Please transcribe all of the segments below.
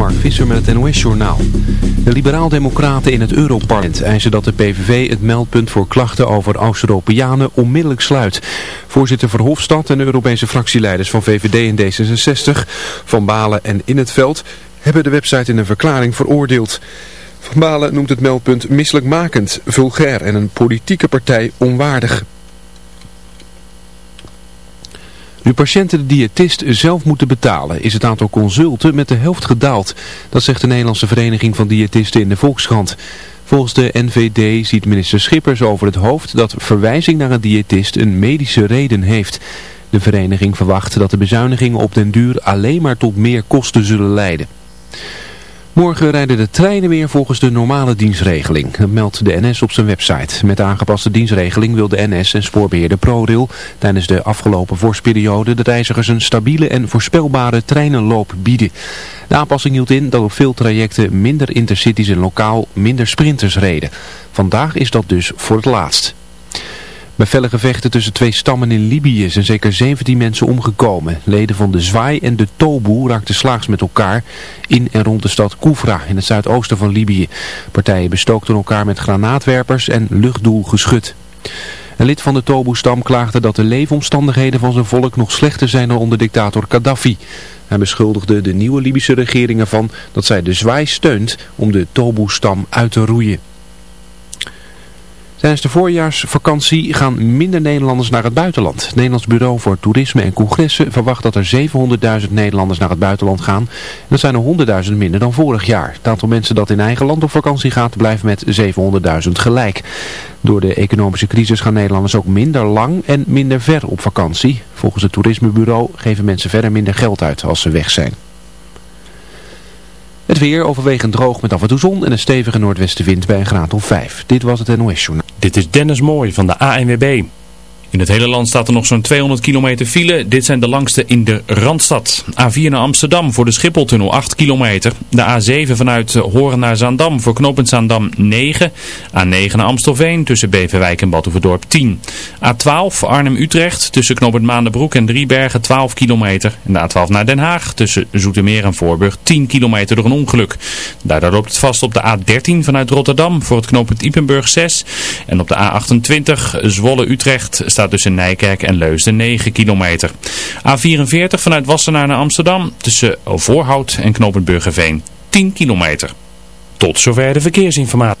Mark Visser met het NOS-journaal. De liberaal-democraten in het Europarlement eisen dat de PVV het meldpunt voor klachten over Oost-Europeanen onmiddellijk sluit. Voorzitter Verhofstadt en Europese fractieleiders van VVD en D66, Van Balen en In het Veld, hebben de website in een verklaring veroordeeld. Van Balen noemt het meldpunt misselijkmakend, vulgair en een politieke partij onwaardig. Nu patiënten de diëtist zelf moeten betalen, is het aantal consulten met de helft gedaald. Dat zegt de Nederlandse Vereniging van Diëtisten in de Volkskrant. Volgens de NVD ziet minister Schippers over het hoofd dat verwijzing naar een diëtist een medische reden heeft. De vereniging verwacht dat de bezuinigingen op den duur alleen maar tot meer kosten zullen leiden. Morgen rijden de treinen weer volgens de normale dienstregeling. Meldt de NS op zijn website. Met de aangepaste dienstregeling wil de NS en spoorbeheerder ProRail tijdens de afgelopen vorstperiode de reizigers een stabiele en voorspelbare treinenloop bieden. De aanpassing hield in dat op veel trajecten minder intercities en lokaal minder sprinters reden. Vandaag is dat dus voor het laatst. Bij felle gevechten tussen twee stammen in Libië zijn zeker 17 mensen omgekomen. Leden van de Zwaai en de Tobu raakten slaags met elkaar in en rond de stad Koufra in het zuidoosten van Libië. Partijen bestookten elkaar met granaatwerpers en luchtdoelgeschut. Een lid van de Tobu-stam klaagde dat de leefomstandigheden van zijn volk nog slechter zijn dan onder dictator Gaddafi. Hij beschuldigde de nieuwe Libische regering ervan dat zij de zwaai steunt om de Tobu-stam uit te roeien. Tijdens de voorjaarsvakantie gaan minder Nederlanders naar het buitenland. Het Nederlands Bureau voor Toerisme en Congressen verwacht dat er 700.000 Nederlanders naar het buitenland gaan. Dat zijn er 100.000 minder dan vorig jaar. Het aantal mensen dat in eigen land op vakantie gaat blijft met 700.000 gelijk. Door de economische crisis gaan Nederlanders ook minder lang en minder ver op vakantie. Volgens het Toerismebureau geven mensen verder minder geld uit als ze weg zijn. Weer overwegend droog met af en toe zon en een stevige noordwestenwind bij een graad of 5. Dit was het NOS Journaal. Dit is Dennis Mooij van de ANWB. In het hele land staat er nog zo'n 200 kilometer file. Dit zijn de langste in de Randstad. A4 naar Amsterdam voor de Schipholtunnel 8 kilometer. De A7 vanuit Horen naar Zaandam voor knooppunt Zaandam 9. A9 naar Amstelveen tussen Beverwijk en Batuverdorp 10. A12 Arnhem-Utrecht tussen knooppunt Maandenbroek en Driebergen 12 kilometer. En de A12 naar Den Haag tussen Zoetermeer en Voorburg 10 kilometer door een ongeluk. Daardoor loopt het vast op de A13 vanuit Rotterdam voor het knooppunt Ipenburg 6. En op de A28 Zwolle-Utrecht staat tussen Nijkerk en Leusden 9 kilometer. A44 vanuit Wassenaar naar Amsterdam tussen Voorhout en Knopend Burgerveen 10 kilometer. Tot zover de verkeersinformatie.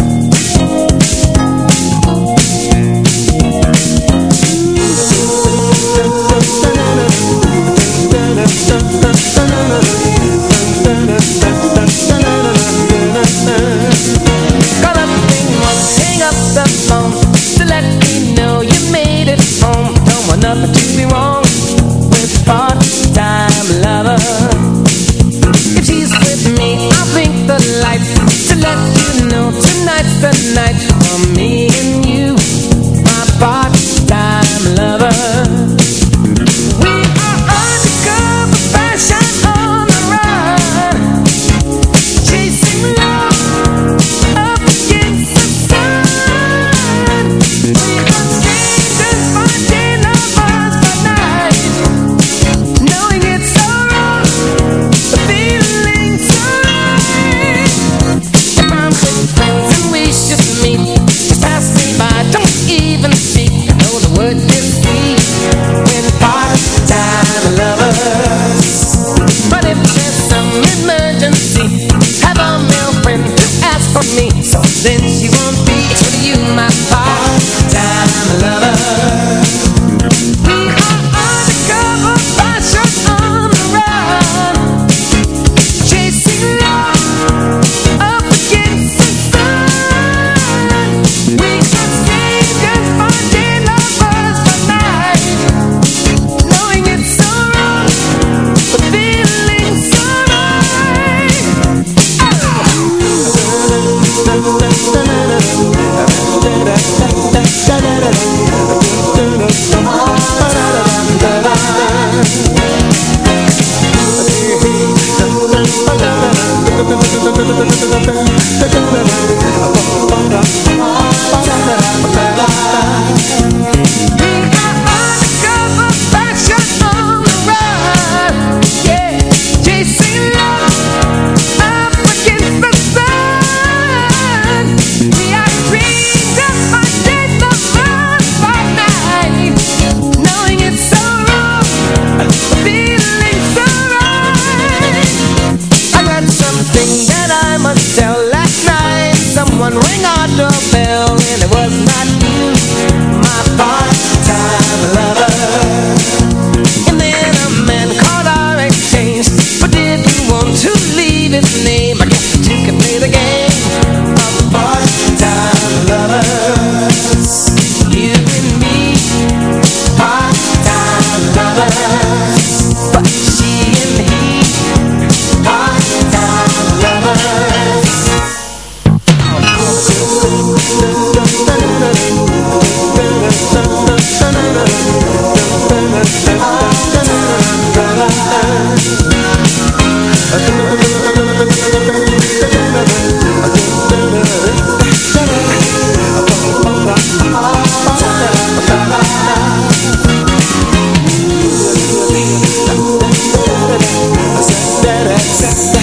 success.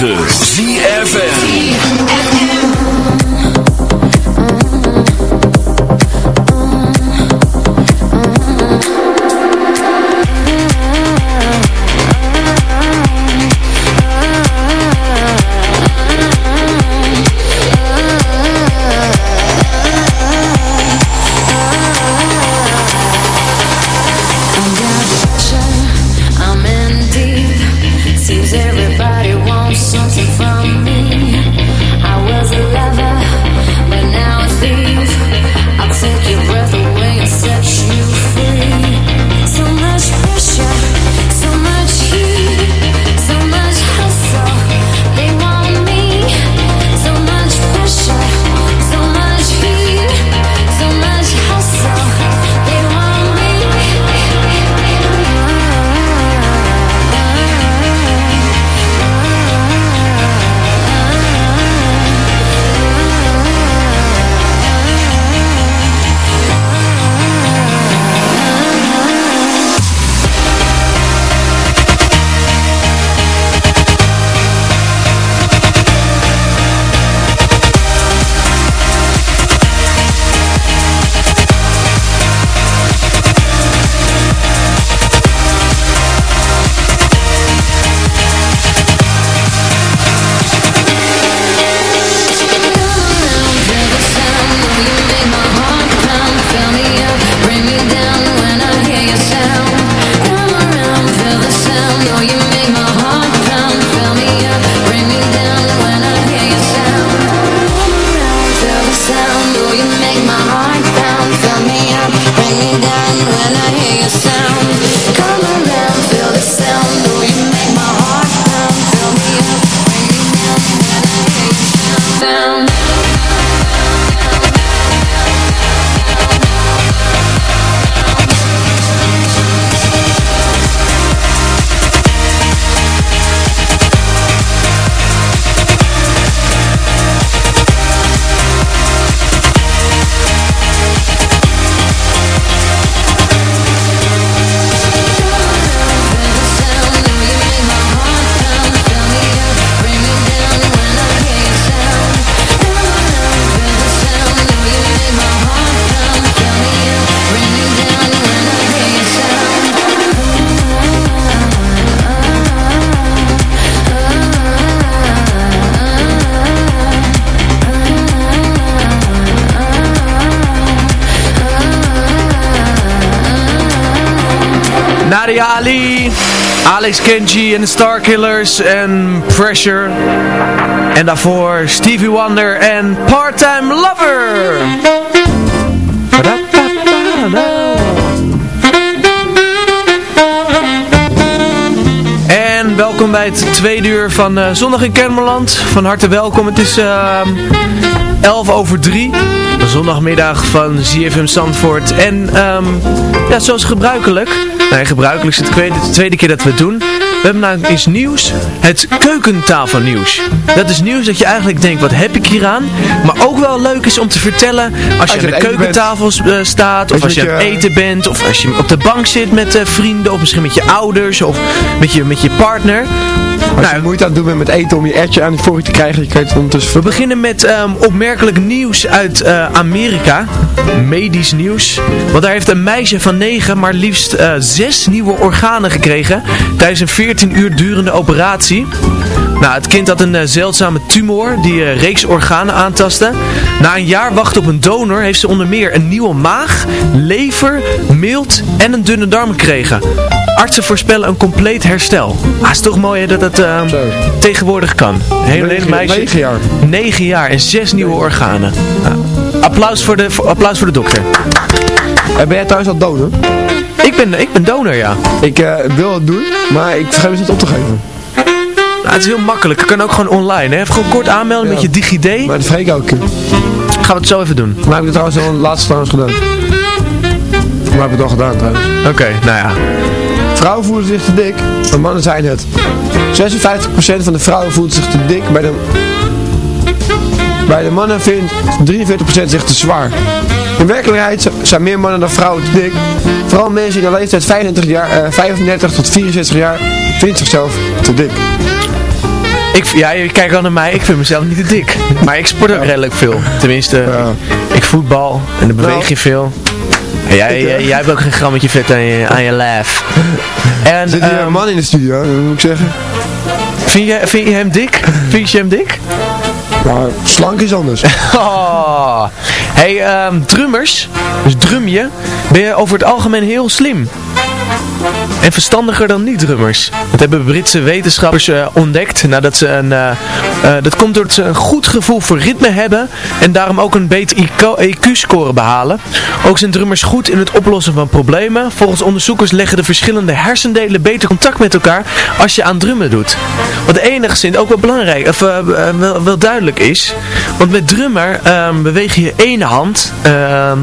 9. Alex Kenji en de Starkillers en Pressure. En daarvoor Stevie Wonder en Part-Time Lover. En welkom bij het tweede uur van uh, Zondag in Kermeland. Van harte welkom. Het is uh, 11 over 3 zondagmiddag van ZFM Zandvoort. En um, ja, zoals gebruikelijk, nee gebruikelijk is het de tweede keer dat we het doen. We hebben nou iets nieuws, het keukentafelnieuws. Dat is nieuws dat je eigenlijk denkt, wat heb ik hier aan? Maar ook wel leuk is om te vertellen als je, aan de keukentafel staat, of als je, aan het eten bent, of als je op de bank zit met uh, vrienden, of misschien met je ouders, of met je, met je partner. Als nou, je moeite aan het doen bent met eten om je ertje aan het vork te krijgen, je kan het ondertussen... We beginnen met um, opmerkelijk nieuws uit uh, Amerika. Medisch nieuws. Want daar heeft een meisje van 9 maar liefst uh, 6 nieuwe organen gekregen tijdens een 14 uur durende operatie. Nou, het kind had een uh, zeldzame tumor die uh, reeks organen aantastte. Na een jaar wachten op een donor heeft ze onder meer een nieuwe maag, lever, mild en een dunne darm gekregen. Artsen voorspellen een compleet herstel. Ah, is toch mooi hè, dat het uh, tegenwoordig kan. Hele, hele meisje. 9 jaar. 9 jaar en 6 nieuwe organen. Nou, applaus, voor de, voor, applaus voor de dokter. En ben jij thuis al donor? Ik ben, ik ben donor, ja. Ik uh, wil het doen, maar ik vergeet het niet op te geven. Nou, het is heel makkelijk. Het kan ook gewoon online. Hè? Even gewoon kort aanmelden ja. met je DigiD. Maar dat vergeet ik ook. Gaan we het zo even doen. Maar heb ik het trouwens al een laatste trouwens gedaan. Maar heb ik het al gedaan trouwens. Oké, okay, nou ja. Vrouwen voelen zich te dik, maar mannen zijn het. 56% van de vrouwen voelt zich te dik, bij de, bij de mannen vindt 43% zich te zwaar. In werkelijkheid zijn meer mannen dan vrouwen te dik. Vooral mensen in de leeftijd 35, jaar, uh, 35 tot 64 jaar vinden zichzelf te dik. Ik, ja, je kijkt al naar mij, ik vind mezelf niet te dik. Maar ik sport ook ja. redelijk veel. Tenminste, ja. ik voetbal en dan beweeg nou, je veel. Jij, jij, jij hebt ook geen grammetje vet aan je, aan je lijf. En, Zit hier um, een man in de studio, dat moet ik zeggen. Vind je, vind je hem dik? Vind je hem dik? Nou, slank is anders. oh. Hey, um, drummers, dus drum je, ben je over het algemeen heel slim. En verstandiger dan niet-drummers. Dat hebben Britse wetenschappers uh, ontdekt. Nadat ze een, uh, uh, dat komt doordat ze een goed gevoel voor ritme hebben. En daarom ook een beter IQ-score behalen. Ook zijn drummers goed in het oplossen van problemen. Volgens onderzoekers leggen de verschillende hersendelen beter contact met elkaar als je aan drummen doet. Wat enigszins ook wel belangrijk, of wel, duidelijk is. Want met drummer um, beweeg je ene hand ehm,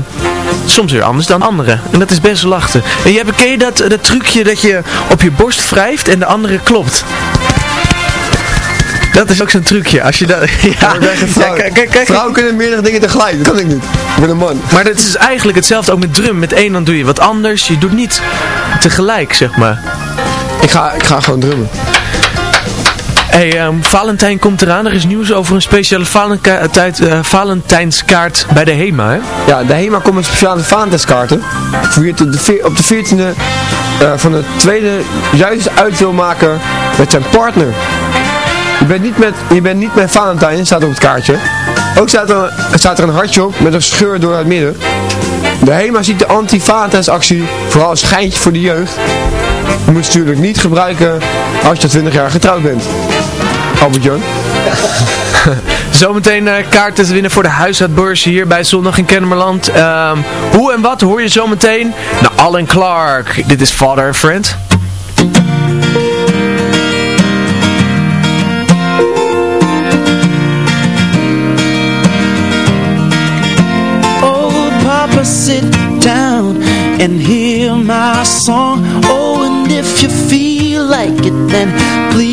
soms weer anders dan andere. En dat is best lachen. En jij ken je dat, dat trucje dat je op je borst wrijft en de andere klopt? Dat is ook zo'n trucje. Als je dat, ja, ja, kijk, kijk, kijk. Vrouwen kunnen meerdere dingen tegelijk. Dat kan ik niet. Ik ben een man. Maar dat is eigenlijk hetzelfde ook met drum. Met één dan doe je wat anders. Je doet niet tegelijk, zeg maar. Ik ga, ik ga gewoon drummen. Hey, um, Valentijn komt eraan. Er is nieuws over een speciale uh, Valentijnskaart bij de HEMA, hè? Ja, de HEMA komt met speciale Valentijnskaarten. Op de 14e uh, van de tweede juist uit wil maken met zijn partner. Je bent niet met, je bent niet met Valentijn, staat op het kaartje. Ook staat er, staat er een hartje op met een scheur door het midden. De HEMA ziet de anti-Valentijnsactie vooral als schijntje voor de jeugd. Je moet natuurlijk niet gebruiken als je 20 jaar getrouwd bent. Albert Jan. Zometeen uh, kaarten te winnen voor de huishoudbeurs hier bij Zondag in Kennemerland. Um, hoe en wat hoor je zometeen? Nou, Alan Clark. Dit is Father Friend. Oh, Papa, sit down and hear my song. Oh, and if you feel like it, then please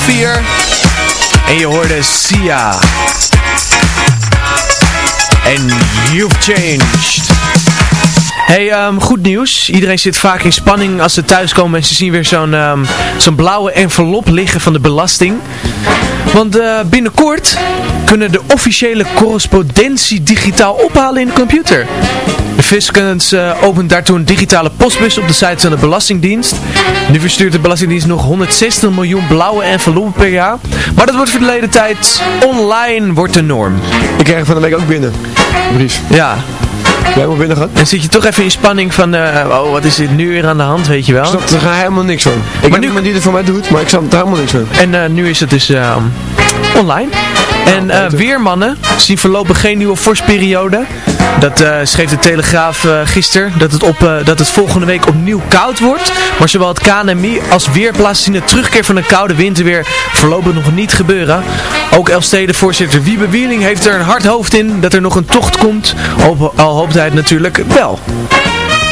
4. En je hoorde Sia. En you've changed. Hey, ehm, goed nieuws. Iedereen zit vaak in spanning als ze thuiskomen en ze zien weer zo'n ehm, zo'n blauwe envelop liggen van de belasting. Want eh, binnenkort kunnen de officiële correspondentie digitaal ophalen in de computer. De Fiscus eh, opent daartoe een digitale postbus op de site van de Belastingdienst. Nu verstuurt de Belastingdienst nog 160 miljoen blauwe enveloppen per jaar. Maar dat wordt verleden tijd. Online wordt de norm. Ik krijg van de week ook binnen. Brief. Ja. Jij helemaal binnen gehad? Dan zit je toch even in spanning van, eh, oh wat is dit nu weer aan de hand, weet je wel. Ik snap er helemaal niks van. Ik Maar heb nu- iemand die het voor mij doet, maar ik snap er helemaal niks van. En eh, nu is het dus online. En eh, weermannen zien voorlopig geen nieuwe vorstperiode. Dat eh, schreef de Telegraaf eh gisteren. Dat het, op, dat het volgende week opnieuw koud wordt. Maar zowel het KNMI als Weerplaats zien de terugkeer van een koude winterweer voorlopig nog niet gebeuren. Ook Elfstede-voorzitter Wiebe Wieling heeft er een hard hoofd in dat er nog een tocht komt. Al, al hoopt hij het natuurlijk wel.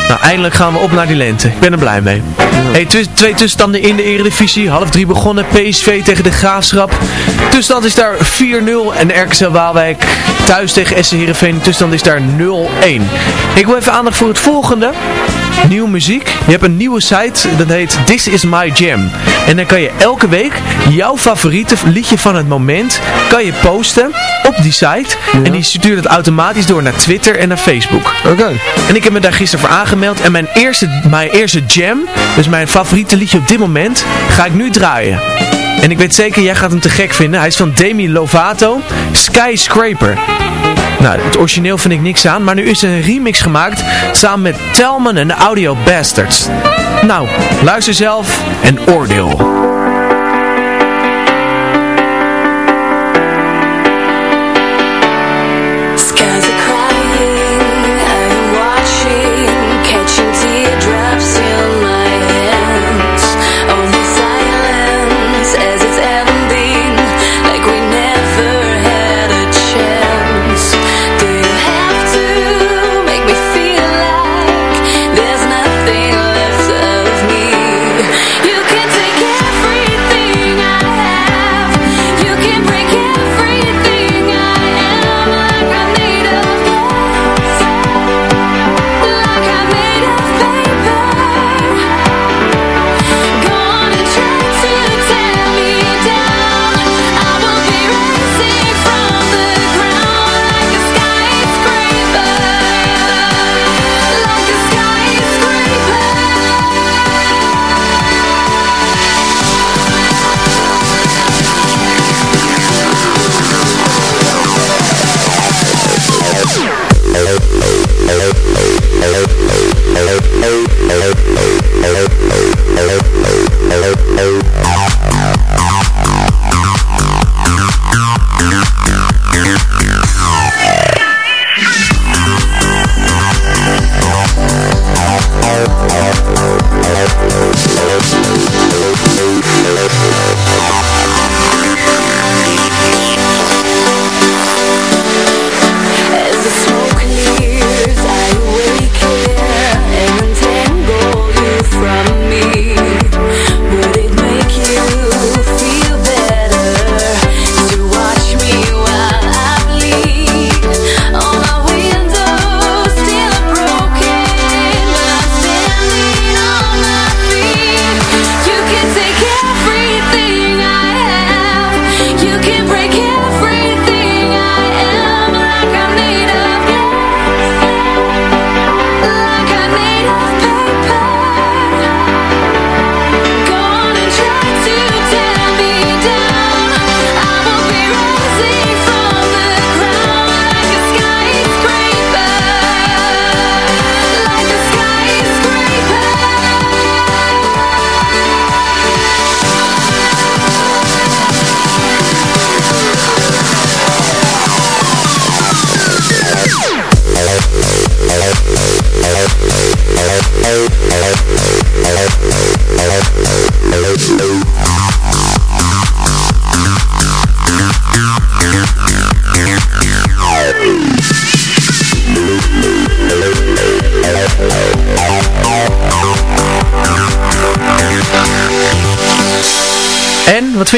Nou, eindelijk gaan we op naar die lente. Ik ben er blij mee. Hey, twee tussenstanden in de eredivisie. Half drie begonnen. PSV tegen de Graafschap. Tussenstand is daar 4-0. En RKC Waalwijk thuis tegen SC Heerenveen. Tussenstand is daar 0-1. Ik wil even aandacht voor het volgende. Nieuwe muziek. Je hebt een nieuwe site. Dat heet This Is My Jam. En dan kan je elke week jouw favoriete liedje van het moment kan je posten op die site. En die stuurt het automatisch door naar Twitter en naar Facebook. Oké. En ik heb me daar gisteren voor aangemeld. En mijn eerste, mijn eerste jam, dus mijn favoriete liedje op dit moment, ga ik nu draaien. En ik weet zeker, jij gaat hem te gek vinden. Hij is van Demi Lovato, Skyscraper. Nou, het origineel vind ik niks aan, maar nu is er een remix gemaakt samen met Telman en de Audio Bastards. Nou, luister zelf en oordeel.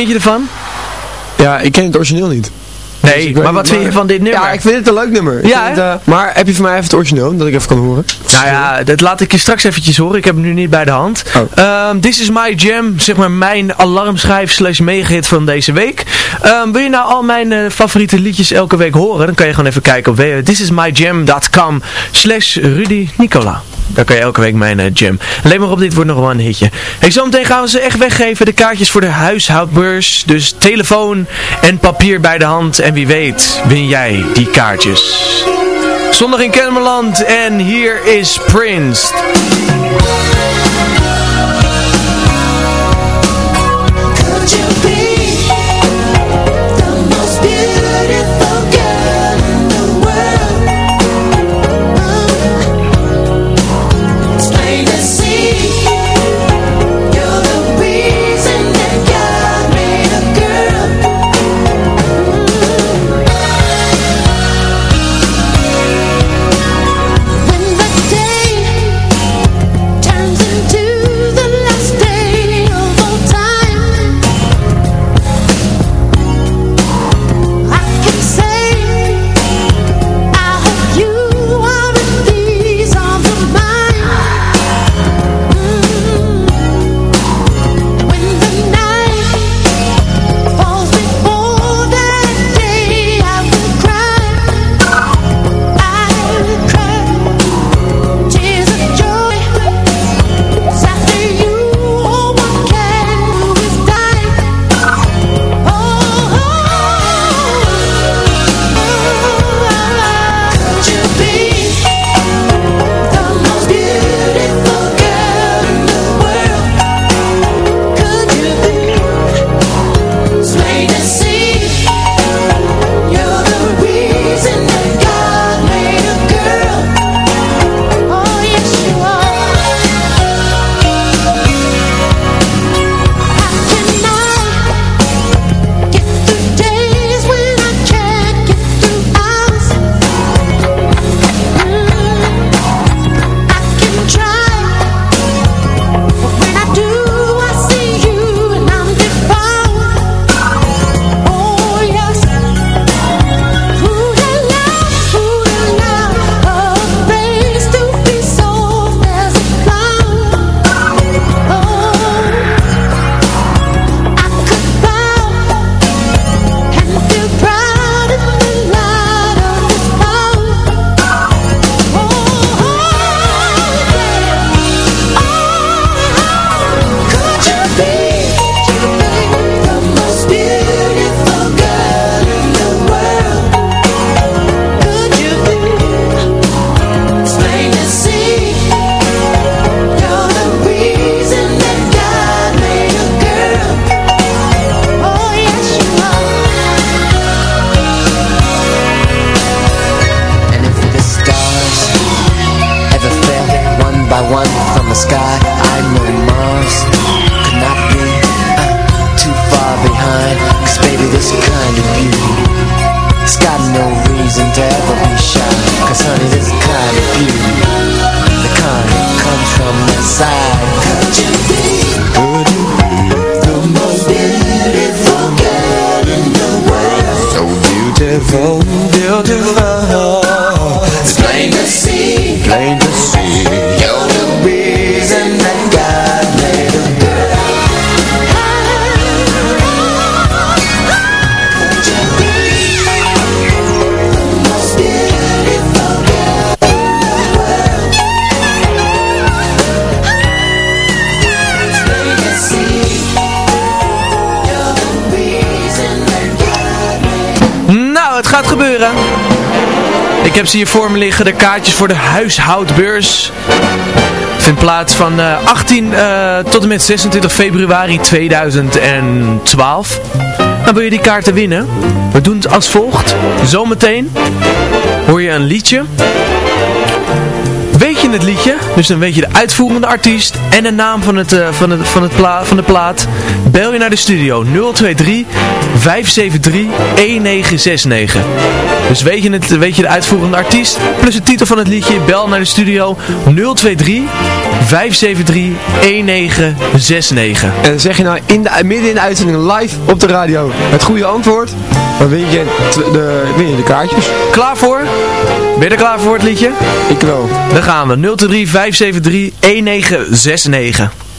Vind je ervan? Ja, ik ken het origineel niet. Dus Nee, weet maar wat vind je van dit nummer? Ja, ik vind het een leuk nummer. Ja, vind eh, maar heb je voor mij even het origineel, dat ik even kan horen? Nou ja, dat laat ik je straks eventjes horen. Ik heb hem nu niet bij de hand. Oh. Ehm, This is my jam, zeg maar mijn alarmschijf slash megahit van deze week. Ehm, wil je nou al mijn eh, favoriete liedjes elke week horen? Dan kan je gewoon even kijken op thisismyjam.com slash Rudy Nicola. Daar kan je elke week mijn jam. Alleen maar op dit wordt nog wel een hitje. Hey, zometeen gaan we ze echt weggeven. De kaartjes voor de huishoudbeurs. Dus telefoon en papier bij de hand. En wie weet win jij die kaartjes. Zondag in Kennemerland en hier is Prince. Ik heb ze hier voor me liggen, de kaartjes voor de huishoudbeurs. Vindt plaats van eh, 18 eh, tot en met 26 februari 2012. Dan wil je die kaarten winnen? We doen het als volgt. Zometeen hoor je een liedje. Weet je het liedje, dus dan weet je de uitvoerende artiest en de naam van, het, eh, van, het, van, het pla van de plaat. Bel je naar de studio 023 573 1969. Dus weet je, het, weet je de uitvoerende artiest plus de titel van het liedje, bel naar de studio 023 573 1969. En zeg je nou in de, midden in de uitzending live op de radio het goede antwoord, dan win je de, win je de kaartjes. Klaar voor? Ben je er klaar voor het liedje? Ik wel. Dan gaan we 023 573 1969.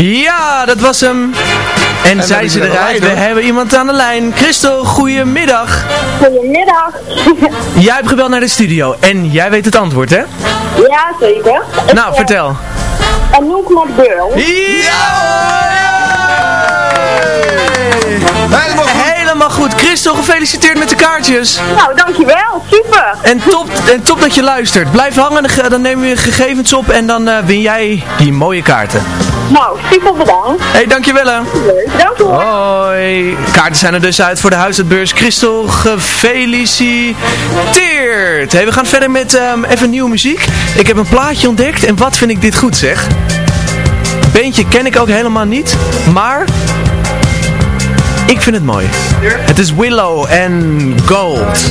Ja, dat was hem. En, zijn hebben ze er eruit. een We hebben iemand aan de lijn. Christel, goedemiddag. Goedemiddag. Jij hebt gebeld naar de studio en jij weet het antwoord, hè? ja, zeker. Nou, vertel. Anouk McBurl. Helemaal goed. Helemaal goed. Christel, gefeliciteerd met de kaartjes. Nou, dankjewel. Super. En top, en top dat je luistert. Blijf hangen, dan nemen we je gegevens op en dan eh, win jij die mooie kaarten. Nou, super bedankt. Hé, hey, dankjewel hè. Wel. Hoi. Kaarten zijn er dus uit voor de huisartsbeurs. Christel, gefeliciteerd. Hey, we gaan verder met ehm, even nieuwe muziek. Ik heb een plaatje ontdekt en wat vind ik dit goed zeg. Beentje ken ik ook helemaal niet, maar ik vind het mooi. Het is Willow en Gold.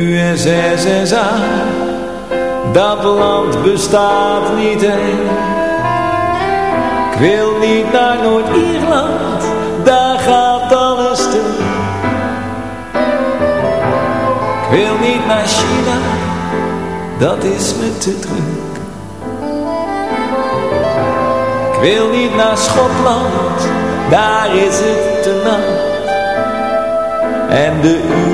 USSSA, dat land bestaat niet echt. Ik wil niet naar Noord-Ierland, daar gaat alles stuk. Ik wil niet naar China, dat is me te druk. Ik wil niet naar Schotland, daar is het te nat. En de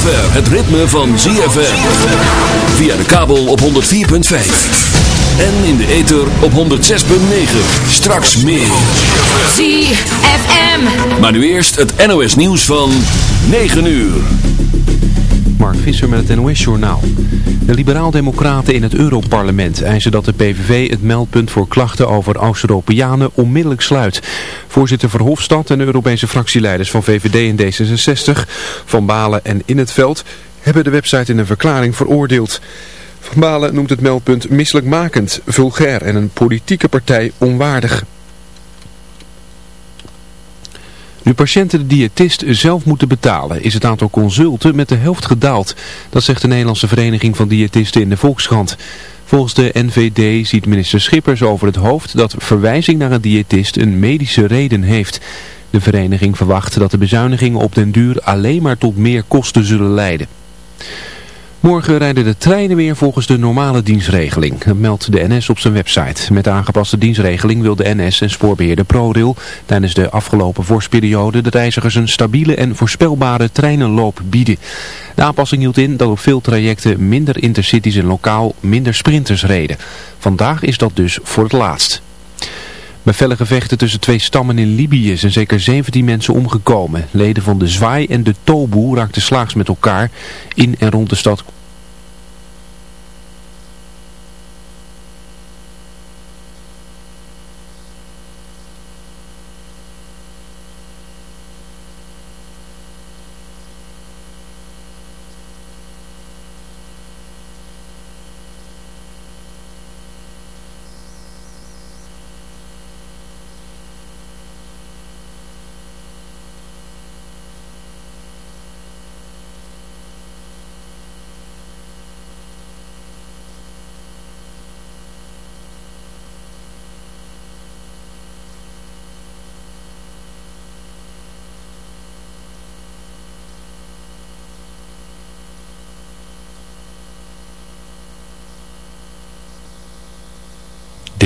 zover het ritme van ZFM. Via de kabel op 104.5. En in de ether op 106.9. Straks meer. ZFM. Maar nu eerst het NOS nieuws van 9 uur. Mark Visser met het NOS-journaal. De liberaal-democraten in het Europarlement eisen dat de PVV het meldpunt voor klachten over Oost-Europeanen onmiddellijk sluit. Voorzitter Verhofstadt en Europese fractieleiders van VVD en D66, Van Balen en In het Veld, hebben de website in een verklaring veroordeeld. Van Balen noemt het meldpunt misselijkmakend, vulgair en een politieke partij onwaardig. Nu patiënten de diëtist zelf moeten betalen, is het aantal consulten met de helft gedaald. Dat zegt de Nederlandse Vereniging van Diëtisten in de Volkskrant. Volgens de NVD ziet minister Schippers over het hoofd dat verwijzing naar een diëtist een medische reden heeft. De vereniging verwacht dat de bezuinigingen op den duur alleen maar tot meer kosten zullen leiden. Morgen rijden de treinen weer volgens de normale dienstregeling. Meldt de NS op zijn website. Met de aangepaste dienstregeling wil de NS en spoorbeheerder ProRail tijdens de afgelopen vorstperiode de reizigers een stabiele en voorspelbare treinenloop bieden. De aanpassing hield in dat op veel trajecten minder intercities en lokaal minder sprinters reden. Vandaag is dat dus voor het laatst. Bij felle gevechten tussen twee stammen in Libië zijn zeker 17 mensen omgekomen. Leden van de Zwaai en de Tobu raakten slaags met elkaar in en rond de stad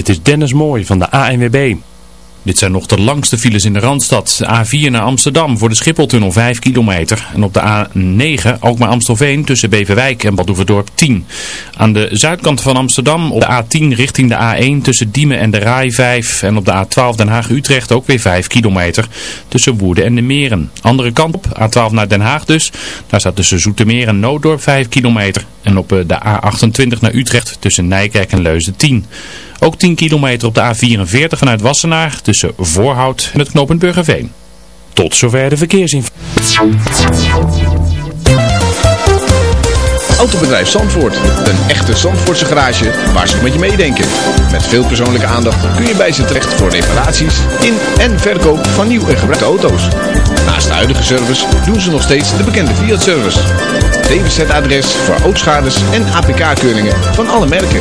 Dit is Dennis Mooi van de ANWB. Dit zijn nog de langste files in de Randstad. A4 naar Amsterdam voor de Schipholtunnel 5 kilometer. En op de A9 ook maar Amstelveen tussen Beverwijk en Badhoevedorp 10. Aan de zuidkant van Amsterdam op de A10 richting de A1 tussen Diemen en de Rai 5. En op de A12 Den Haag-Utrecht ook weer 5 kilometer tussen Woerden en de Meren. Andere kant op, A12 naar Den Haag dus. Daar staat tussen Zoetermeer en Nooddorp 5 kilometer. En op de A28 naar Utrecht tussen Nijkerk en Leusden 10. Ook 10 kilometer op de A44 vanuit Wassenaar tussen Voorhout en het knooppunt Burgerveen. Tot zover de verkeersinformatie. Autobedrijf Zandvoort. Een echte Zandvoortse garage waar ze met je meedenken. Met veel persoonlijke aandacht kun je bij ze terecht voor reparaties in en verkoop van nieuw en gebruikte auto's. Naast de huidige service doen ze nog steeds de bekende Fiat-service. DWZ-adres voor autoschades en APK-keuringen van alle merken.